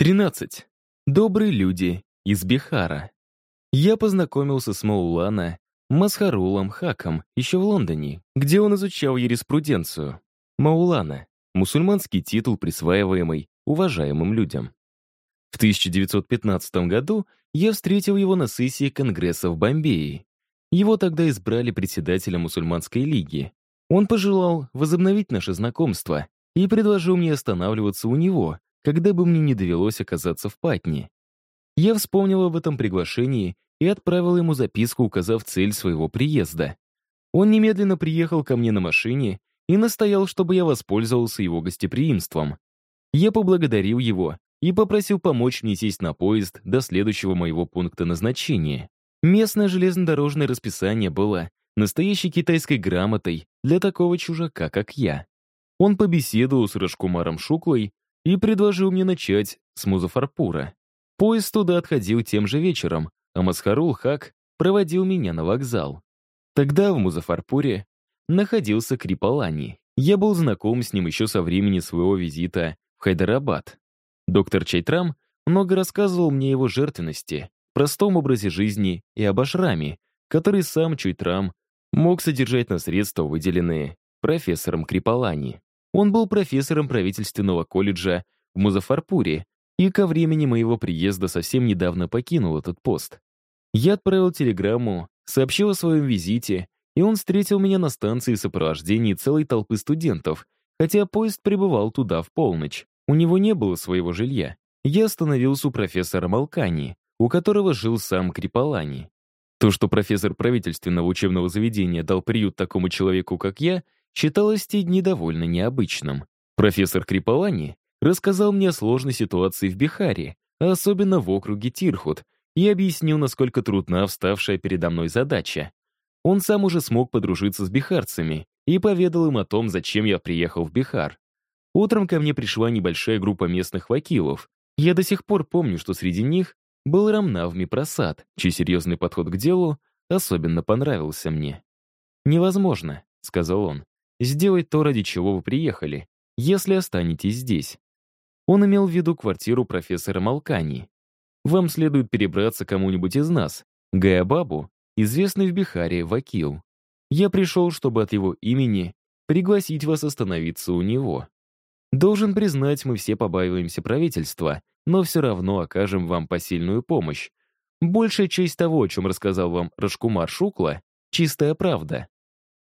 13. Добрые люди из Бихара. Я познакомился с Маулана Масхарулом Хаком еще в Лондоне, где он изучал юриспруденцию. Маулана — мусульманский титул, присваиваемый уважаемым людям. В 1915 году я встретил его на сессии Конгресса в Бомбее. Его тогда избрали председателем мусульманской лиги. Он пожелал возобновить наше знакомство и предложил мне останавливаться у него, когда бы мне не довелось оказаться в Патне. Я вспомнил об этом приглашении и отправил ему записку, указав цель своего приезда. Он немедленно приехал ко мне на машине и настоял, чтобы я воспользовался его гостеприимством. Я поблагодарил его и попросил помочь мне сесть на поезд до следующего моего пункта назначения. Местное железнодорожное расписание было настоящей китайской грамотой для такого чужака, как я. Он побеседовал с Рашкумаром Шуклой и предложил мне начать с Музафарпура. Поезд туда отходил тем же вечером, а Масхарул Хак проводил меня на вокзал. Тогда в Музафарпуре находился Крипалани. Я был знаком с ним еще со времени своего визита в Хайдарабад. Доктор Чайтрам много рассказывал мне о его жертвенности, простом образе жизни и об ашраме, который сам Чайтрам мог содержать на средства, выделенные профессором Крипалани. Он был профессором правительственного колледжа в Музафарпуре и ко времени моего приезда совсем недавно покинул этот пост. Я отправил телеграмму, сообщил о своем визите, и он встретил меня на станции сопровождении целой толпы студентов, хотя поезд прибывал туда в полночь. У него не было своего жилья. Я остановился у профессора Малкани, у которого жил сам Крипалани. То, что профессор правительственного учебного заведения дал приют такому человеку, как я — считалось те дни довольно необычным. Профессор Крипалани рассказал мне о сложной ситуации в Бихаре, а особенно в округе Тирхут, и объяснил, насколько трудна вставшая передо мной задача. Он сам уже смог подружиться с бихарцами и поведал им о том, зачем я приехал в Бихар. Утром ко мне пришла небольшая группа местных вакилов. Я до сих пор помню, что среди них был Рамнавми Прасад, чей серьезный подход к делу особенно понравился мне. «Невозможно», — сказал он, сделать то, ради чего вы приехали, если останетесь здесь. Он имел в виду квартиру профессора Малкани. Вам следует перебраться кому-нибудь из нас, Гаябабу, известный в Бихаре Вакил. Я пришел, чтобы от его имени пригласить вас остановиться у него. Должен признать, мы все побаиваемся правительства, но все равно окажем вам посильную помощь. Большая часть того, о чем рассказал вам Рашкумар Шукла, чистая правда.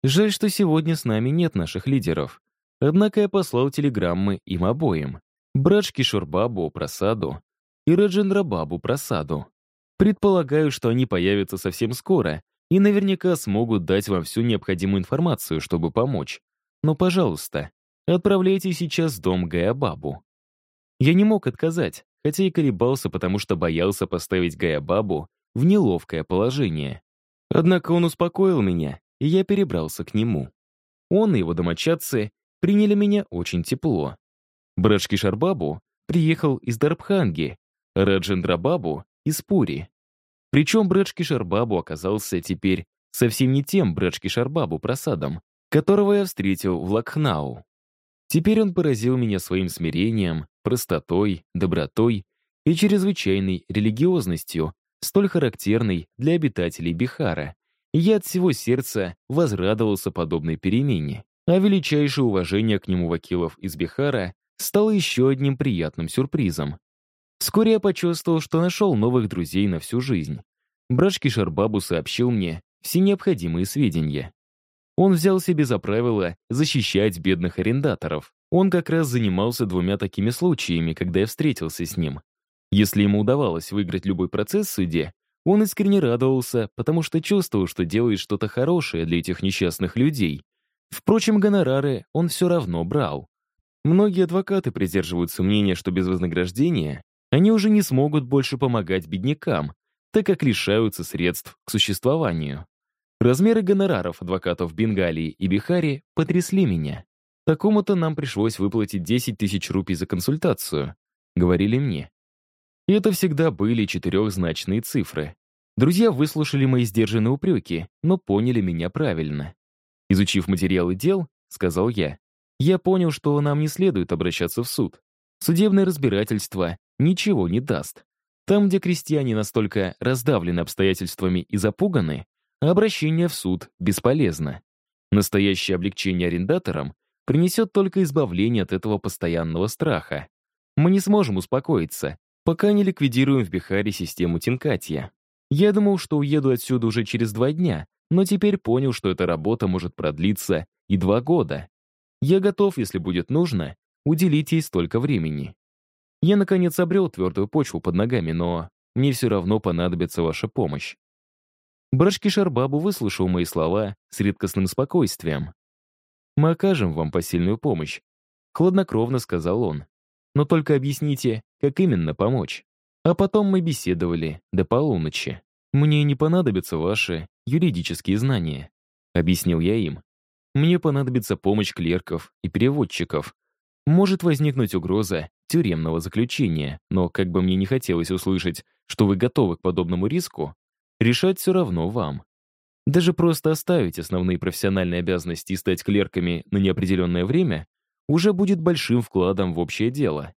Жаль, что сегодня с нами нет наших лидеров. Однако я послал телеграммы им обоим. Брачки Шурбабу Прасаду и Раджендрабабу Прасаду. Предполагаю, что они появятся совсем скоро и наверняка смогут дать вам всю необходимую информацию, чтобы помочь. Но, пожалуйста, отправляйте сейчас в дом Гаябабу. Я не мог отказать, хотя и колебался, потому что боялся поставить Гаябабу в неловкое положение. Однако он успокоил меня и я перебрался к нему. Он и его домочадцы приняли меня очень тепло. Брэшки Шарбабу приехал из Дарбханги, Раджендрабабу — из Пури. Причем Брэшки Шарбабу оказался теперь совсем не тем Брэшки Шарбабу просадом, которого я встретил в Лакхнау. Теперь он поразил меня своим смирением, простотой, добротой и чрезвычайной религиозностью, столь характерной для обитателей Бихара я от всего сердца возрадовался подобной перемене, а величайшее уважение к нему вакилов из Бихара стало еще одним приятным сюрпризом. Вскоре я почувствовал, что нашел новых друзей на всю жизнь. Брачки Шарбабу сообщил мне все необходимые сведения. Он взял себе за правило защищать бедных арендаторов. Он как раз занимался двумя такими случаями, когда я встретился с ним. Если ему удавалось выиграть любой процесс в суде, он искренне радовался, потому что чувствовал, что делает что-то хорошее для этих несчастных людей. Впрочем, гонорары он все равно брал. Многие адвокаты придерживаются мнения, что без вознаграждения они уже не смогут больше помогать беднякам, так как лишаются средств к существованию. Размеры гонораров адвокатов Бенгалии и Бихари потрясли меня. Такому-то нам пришлось выплатить 10 тысяч рупий за консультацию, говорили мне. И это всегда были четырехзначные цифры. Друзья выслушали мои сдержанные упреки, но поняли меня правильно. Изучив материалы дел, сказал я, я понял, что нам не следует обращаться в суд. Судебное разбирательство ничего не даст. Там, где крестьяне настолько раздавлены обстоятельствами и запуганы, обращение в суд бесполезно. Настоящее облегчение арендаторам принесет только избавление от этого постоянного страха. Мы не сможем успокоиться, пока не ликвидируем в Бихаре систему Тинкатья. Я думал, что уеду отсюда уже через два дня, но теперь понял, что эта работа может продлиться и два года. Я готов, если будет нужно, уделить ей столько времени. Я, наконец, обрел твердую почву под ногами, но мне все равно понадобится ваша помощь. Брашки Шарбабу выслушал мои слова с редкостным спокойствием. «Мы окажем вам посильную помощь», — хладнокровно сказал он. «Но только объясните, как именно помочь». А потом мы беседовали до полуночи. «Мне не понадобятся ваши юридические знания», — объяснил я им. «Мне понадобится помощь клерков и переводчиков. Может возникнуть угроза тюремного заключения, но как бы мне не хотелось услышать, что вы готовы к подобному риску, решать все равно вам. Даже просто оставить основные профессиональные обязанности и стать клерками на неопределенное время уже будет большим вкладом в общее дело.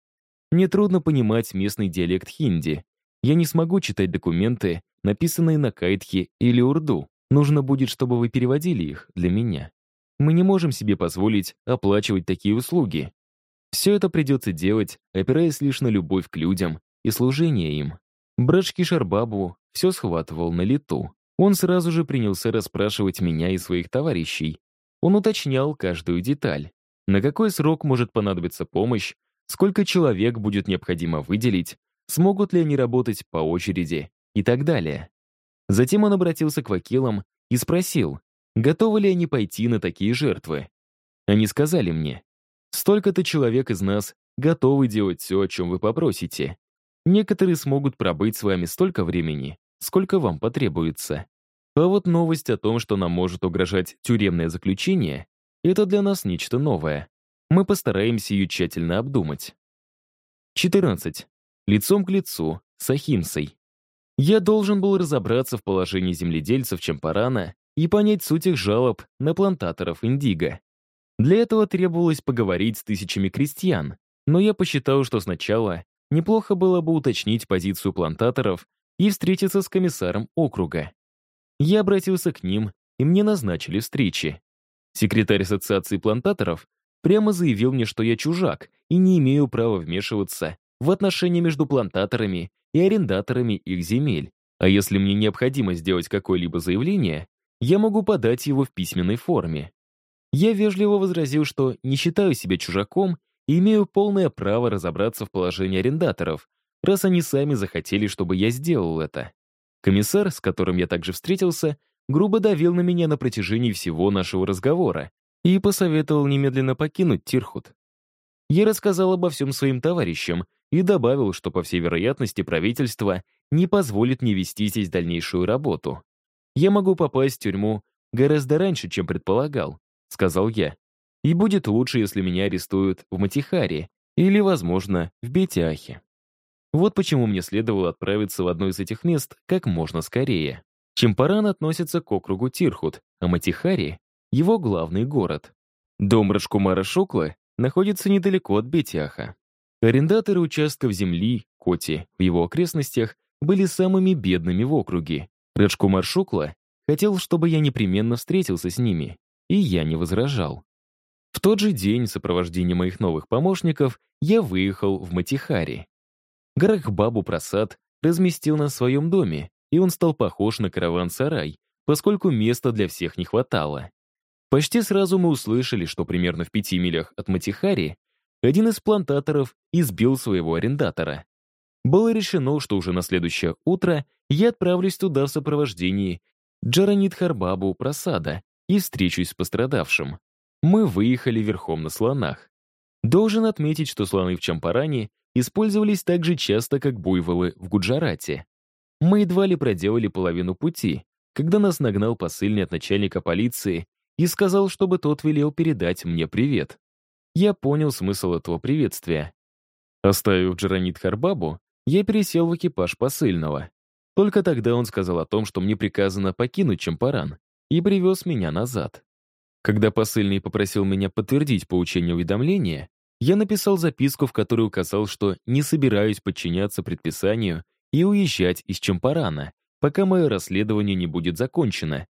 Мне трудно понимать местный диалект хинди. Я не смогу читать документы, написанные на кайтхе или урду. Нужно будет, чтобы вы переводили их для меня. Мы не можем себе позволить оплачивать такие услуги. Все это придется делать, опираясь лишь на любовь к людям и служение им. Брачки Шарбабу все схватывал на лету. Он сразу же принялся расспрашивать меня и своих товарищей. Он уточнял каждую деталь. На какой срок может понадобиться помощь, сколько человек будет необходимо выделить, смогут ли они работать по очереди и так далее. Затем он обратился к вакилам и спросил, готовы ли они пойти на такие жертвы. Они сказали мне, столько-то человек из нас готовы делать все, о чем вы попросите. Некоторые смогут пробыть с вами столько времени, сколько вам потребуется. А вот новость о том, что нам может угрожать тюремное заключение, это для нас нечто новое. Мы постараемся ее тщательно обдумать. 14. Лицом к лицу с Ахимсой. Я должен был разобраться в положении земледельцев Чампарана и понять суть их жалоб на плантаторов индиго. Для этого требовалось поговорить с тысячами крестьян, но я посчитал, что сначала неплохо было бы уточнить позицию плантаторов и встретиться с комиссаром округа. Я обратился к ним, и мне назначили встречи. Секретарь ассоциации плантаторов прямо заявил мне, что я чужак и не имею права вмешиваться в отношения между плантаторами и арендаторами их земель. А если мне необходимо сделать какое-либо заявление, я могу подать его в письменной форме. Я вежливо возразил, что не считаю себя чужаком и имею полное право разобраться в положении арендаторов, раз они сами захотели, чтобы я сделал это. Комиссар, с которым я также встретился, грубо давил на меня на протяжении всего нашего разговора и посоветовал немедленно покинуть Тирхут. Я рассказал обо всем своим товарищам и добавил, что, по всей вероятности, правительство не позволит мне вести здесь дальнейшую работу. «Я могу попасть в тюрьму гораздо раньше, чем предполагал», — сказал я. «И будет лучше, если меня арестуют в Матихаре или, возможно, в Бетяхе». Вот почему мне следовало отправиться в одно из этих мест как можно скорее. Чемпаран относится к округу Тирхут, а Матихари — его главный город. Дом Рашкумара Шукла находится недалеко от Бетяха. Арендаторы участков земли, Коти, в его окрестностях были самыми бедными в округе. Раджкумар Шукла хотел, чтобы я непременно встретился с ними, и я не возражал. В тот же день в сопровождении моих новых помощников я выехал в Матихари. Гарахбабу Прасад разместил нас в своем доме, и он стал похож на караван-сарай, поскольку места для всех не хватало. Почти сразу мы услышали, что примерно в пяти милях от Матихари один из плантаторов избил своего арендатора. Было решено, что уже на следующее утро я отправлюсь туда в сопровождении Джаранит Харбабу Прасада и встречусь с пострадавшим. Мы выехали верхом на слонах. Должен отметить, что слоны в Чампаране использовались так же часто, как буйволы в Гуджарате. Мы едва ли проделали половину пути, когда нас нагнал посыльный от начальника полиции и сказал, чтобы тот велел передать мне привет. Я понял смысл этого приветствия. Оставив Джаранит Харбабу, я пересел в экипаж посыльного. Только тогда он сказал о том, что мне приказано покинуть Чампаран, и привез меня назад. Когда посыльный попросил меня подтвердить получение уведомления, я написал записку, в которой указал, что не собираюсь подчиняться предписанию и уезжать из Чампарана, пока мое расследование не будет закончено.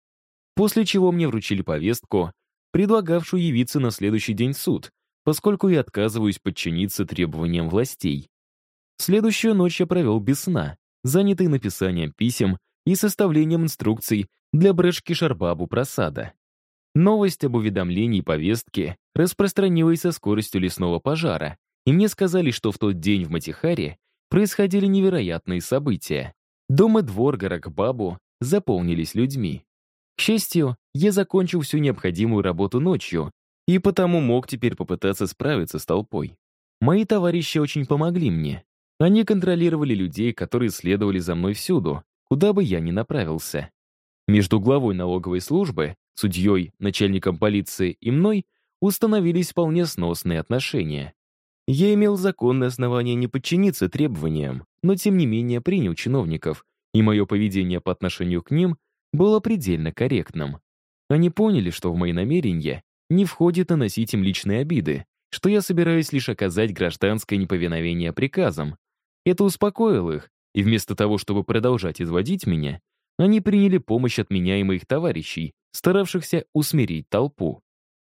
После чего мне вручили повестку, предлагавшую явиться на следующий день в суд, поскольку я отказываюсь подчиниться требованиям властей. Следующую ночь я провел без сна, занятый написанием писем и составлением инструкций для Брэшки Шарбабу просада. Новость об уведомлении повестки распространилась со скоростью лесного пожара, и мне сказали, что в тот день в Матихаре происходили невероятные события. Дом и двор Гаракбабу заполнились людьми. К счастью, я закончил всю необходимую работу ночью, и потому мог теперь попытаться справиться с толпой. Мои товарищи очень помогли мне. Они контролировали людей, которые следовали за мной всюду, куда бы я ни направился. Между главой налоговой службы, судьей, начальником полиции и мной установились вполне сносные отношения. Я имел законное основание не подчиниться требованиям, но тем не менее принял чиновников, и мое поведение по отношению к ним было предельно корректным. Они поняли, что в мои намерения не входит наносить им личные обиды, что я собираюсь лишь оказать гражданское неповиновение приказам. Это успокоило их, и вместо того, чтобы продолжать изводить меня, они приняли помощь от меня и моих товарищей, старавшихся усмирить толпу.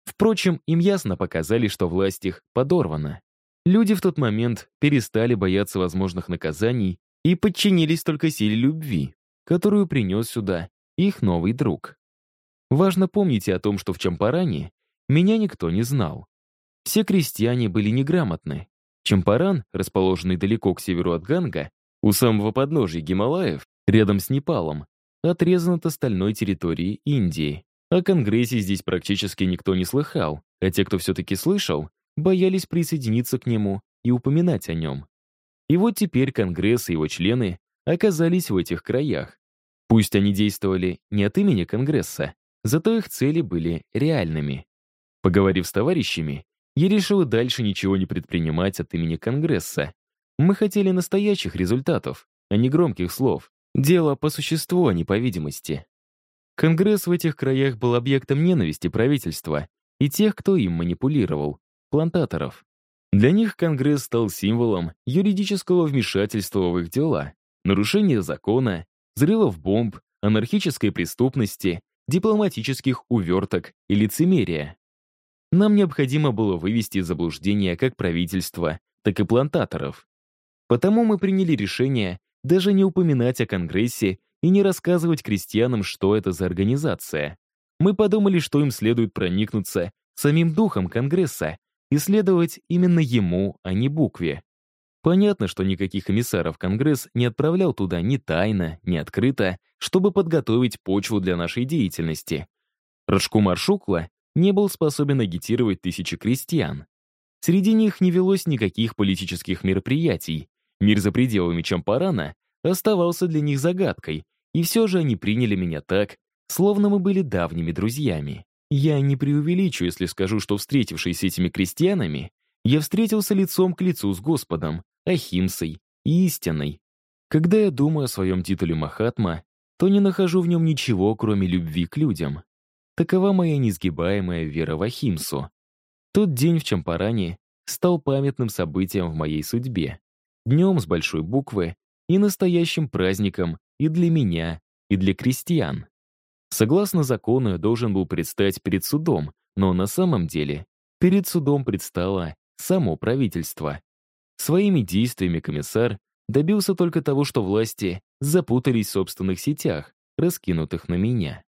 Впрочем, им ясно показали, что власть их подорвана. Люди в тот момент перестали бояться возможных наказаний и подчинились только силе любви, которую принес сюда их новый друг. Важно помнить о том, что в Чампаране меня никто не знал. Все крестьяне были неграмотны. Чампаран, расположенный далеко к северу от Ганга, у самого подножия Гималаев, рядом с Непалом, отрезан от остальной территории Индии. О Конгрессе здесь практически никто не слыхал, а те, кто все-таки слышал, боялись присоединиться к нему и упоминать о нем. И вот теперь Конгресс и его члены оказались в этих краях. Пусть они действовали не от имени Конгресса, зато их цели были реальными. Поговорив с товарищами, я решил дальше ничего не предпринимать от имени Конгресса. Мы хотели настоящих результатов, а не громких слов. Дело по существу, а не по видимости. Конгресс в этих краях был объектом ненависти правительства и тех, кто им манипулировал, плантаторов. Для них Конгресс стал символом юридического вмешательства в их дела, нарушения закона, взрывов бомб, анархической преступности, дипломатических уверток и лицемерия. Нам необходимо было вывести из заблуждения как правительство, так и плантаторов. Потому мы приняли решение даже не упоминать о Конгрессе и не рассказывать крестьянам, что это за организация. Мы подумали, что им следует проникнуться самим духом Конгресса и следовать именно ему, а не букве. Понятно, что никаких эмиссаров Конгресс не отправлял туда ни тайно, ни открыто, чтобы подготовить почву для нашей деятельности. Рашкумар Шукла не был способен агитировать тысячи крестьян. Среди них не велось никаких политических мероприятий. Мир за пределами Чампарана оставался для них загадкой, и все же они приняли меня так, словно мы были давними друзьями. Я не преувеличу, если скажу, что, встретившись с этими крестьянами, я встретился лицом к лицу с Господом, Ахимсой и истиной. Когда я думаю о своем титуле Махатма, то не нахожу в нем ничего, кроме любви к людям. Такова моя несгибаемая вера в Ахимсу. Тот день в Чампаране стал памятным событием в моей судьбе. Днем с большой буквы, и настоящим праздником и для меня, и для крестьян. Согласно закону, я должен был предстать перед судом, но на самом деле перед судом предстало само правительство. Своими действиями комиссар добился только того, что власти запутались в собственных сетях, раскинутых на меня.